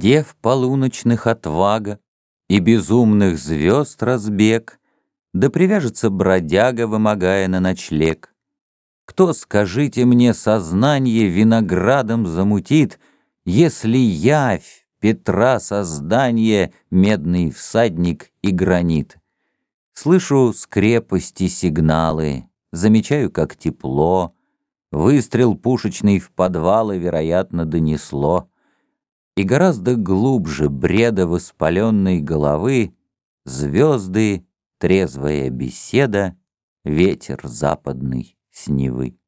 Дев полуночных отвага И безумных звезд разбег, Да привяжется бродяга, вымогая на ночлег. Кто, скажите мне, сознание виноградом замутит, Если явь Петра создание, Медный всадник и гранит? Слышу с крепости сигналы, Замечаю, как тепло, Выстрел пушечный в подвалы, вероятно, донесло и гораздо глубже бреда воспаленной головы звезды, трезвая беседа, ветер западный с Невы.